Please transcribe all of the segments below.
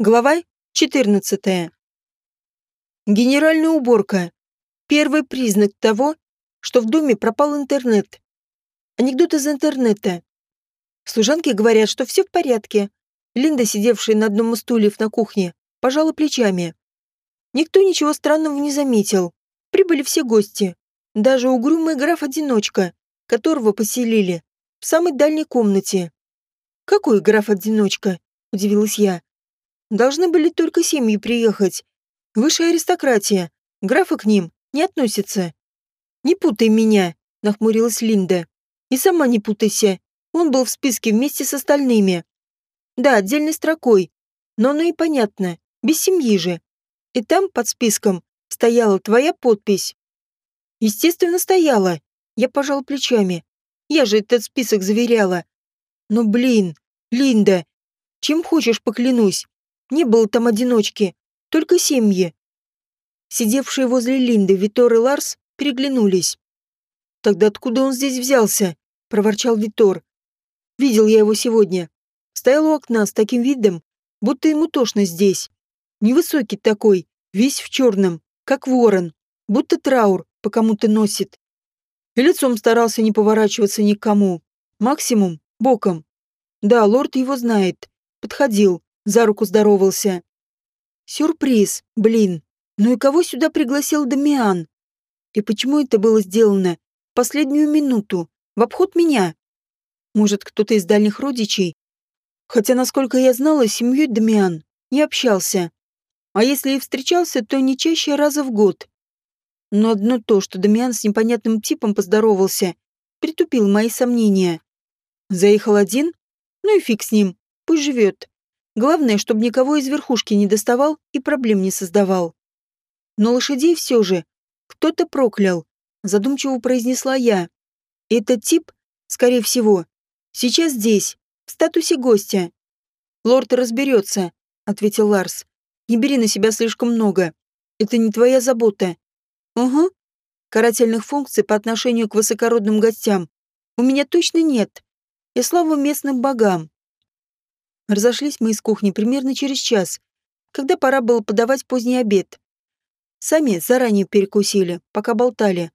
Глава 14. Генеральная уборка. Первый признак того, что в доме пропал интернет. Анекдот из интернета. Служанки говорят, что все в порядке. Линда, сидевшая на одном из стульев на кухне, пожала плечами. Никто ничего странного не заметил. Прибыли все гости. Даже угрюмый граф-одиночка, которого поселили в самой дальней комнате. «Какой граф-одиночка?» – удивилась я. Должны были только семьи приехать. Высшая аристократия. Графы к ним не относятся. Не путай меня, нахмурилась Линда. И сама не путайся. Он был в списке вместе с остальными. Да, отдельной строкой. Но оно и понятно. Без семьи же. И там, под списком, стояла твоя подпись. Естественно, стояла. Я пожал плечами. Я же этот список заверяла. Но, блин, Линда, чем хочешь поклянусь, не было там одиночки, только семьи. Сидевшие возле Линды Витор и Ларс переглянулись. «Тогда откуда он здесь взялся?» – проворчал Витор. «Видел я его сегодня. Стоял у окна с таким видом, будто ему тошно здесь. Невысокий такой, весь в черном, как ворон, будто траур по кому-то носит. И лицом старался не поворачиваться ни к кому. Максимум – боком. Да, лорд его знает. Подходил за руку здоровался. Сюрприз, блин. Ну и кого сюда пригласил Дамиан? И почему это было сделано в последнюю минуту, в обход меня? Может, кто-то из дальних родичей? Хотя, насколько я знала, с семьей Дамиан не общался. А если и встречался, то не чаще раза в год. Но одно то, что Дамиан с непонятным типом поздоровался, притупил мои сомнения. Заехал один? Ну и фиг с ним, пусть живет. Главное, чтобы никого из верхушки не доставал и проблем не создавал. Но лошадей все же кто-то проклял, задумчиво произнесла я. Этот тип, скорее всего, сейчас здесь, в статусе гостя. Лорд разберется, ответил Ларс. Не бери на себя слишком много. Это не твоя забота. Угу. Карательных функций по отношению к высокородным гостям у меня точно нет. И слава местным богам. Разошлись мы из кухни примерно через час, когда пора было подавать поздний обед. Сами заранее перекусили, пока болтали.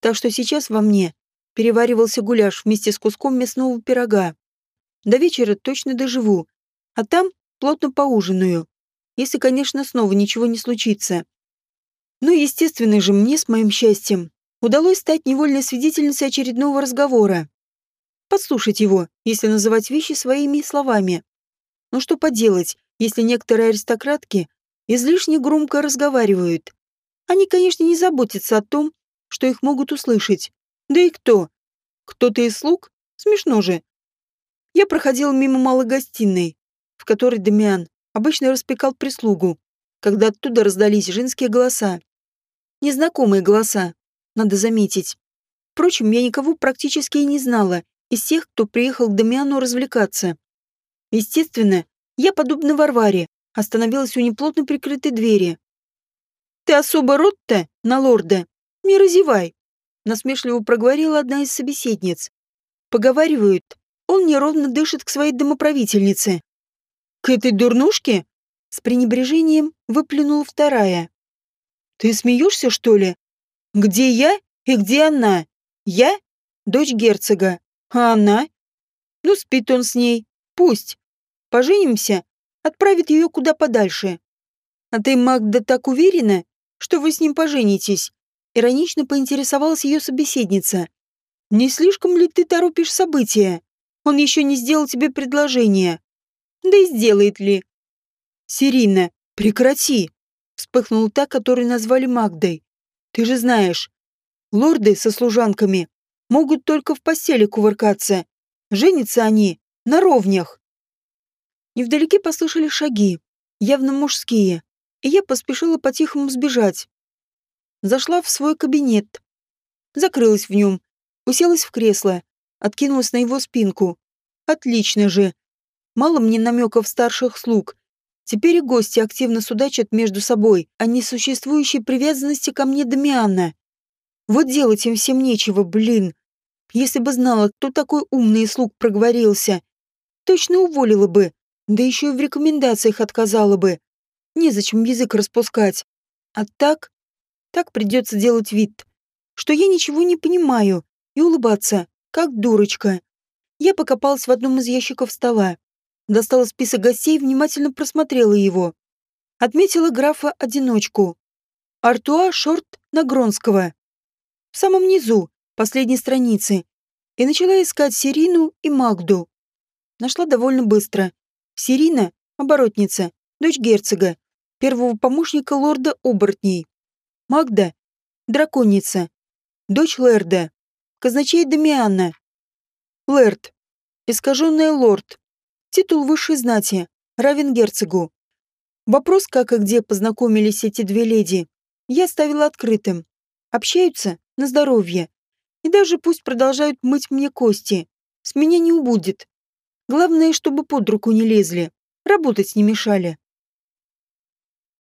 Так что сейчас во мне переваривался гуляш вместе с куском мясного пирога. До вечера точно доживу, а там плотно поужинаю, если, конечно, снова ничего не случится. Ну, естественно же, мне с моим счастьем удалось стать невольной свидетельницей очередного разговора. Подслушать его, если называть вещи своими словами. Но что поделать, если некоторые аристократки излишне громко разговаривают? Они, конечно, не заботятся о том, что их могут услышать. Да и кто? Кто-то из слуг? Смешно же. Я проходил мимо малой гостиной, в которой Дамиан обычно распекал прислугу, когда оттуда раздались женские голоса. Незнакомые голоса, надо заметить. Впрочем, я никого практически и не знала из тех, кто приехал к Дамиану развлекаться. Естественно, я, подобно Варваре, остановилась у неплотно прикрытой двери. «Ты особо род-то на лорда? Не разевай!» Насмешливо проговорила одна из собеседниц. Поговаривают, он неровно дышит к своей домоправительнице. «К этой дурнушке?» С пренебрежением выплюнула вторая. «Ты смеешься, что ли? Где я и где она? Я — дочь герцога, а она? Ну, спит он с ней, Пусть. Поженимся, отправит ее куда подальше. А ты, Магда, так уверена, что вы с ним поженитесь? Иронично поинтересовалась ее собеседница. Не слишком ли ты торопишь события? Он еще не сделал тебе предложение. Да и сделает ли? Сирина, прекрати. Вспыхнула та, которую назвали Магдой. Ты же знаешь, лорды со служанками могут только в постели кувыркаться. Женятся они на ровнях. Невдалеке послышали шаги, явно мужские, и я поспешила по-тихому сбежать. Зашла в свой кабинет. Закрылась в нем, уселась в кресло, откинулась на его спинку. Отлично же. Мало мне намеков старших слуг. Теперь и гости активно судачат между собой о несуществующей привязанности ко мне Дамиана. Вот делать им всем нечего, блин. Если бы знала, кто такой умный слуг проговорился, точно уволила бы, Да еще и в рекомендациях отказала бы. Незачем язык распускать. А так... Так придется делать вид, что я ничего не понимаю, и улыбаться, как дурочка. Я покопалась в одном из ящиков стола. Достала список гостей и внимательно просмотрела его. Отметила графа-одиночку. Артуа Шорт Нагронского. В самом низу, последней страницы. И начала искать Сирину и Магду. Нашла довольно быстро. Сирина — оборотница, дочь герцога, первого помощника лорда оборотней. Магда — драконица, дочь Лерда, казначей Дамиана. Лерд — искаженный лорд, титул высшей знати, равен герцогу. Вопрос, как и где познакомились эти две леди, я оставила открытым. Общаются на здоровье. И даже пусть продолжают мыть мне кости. С меня не убудет. Главное, чтобы под руку не лезли. Работать не мешали.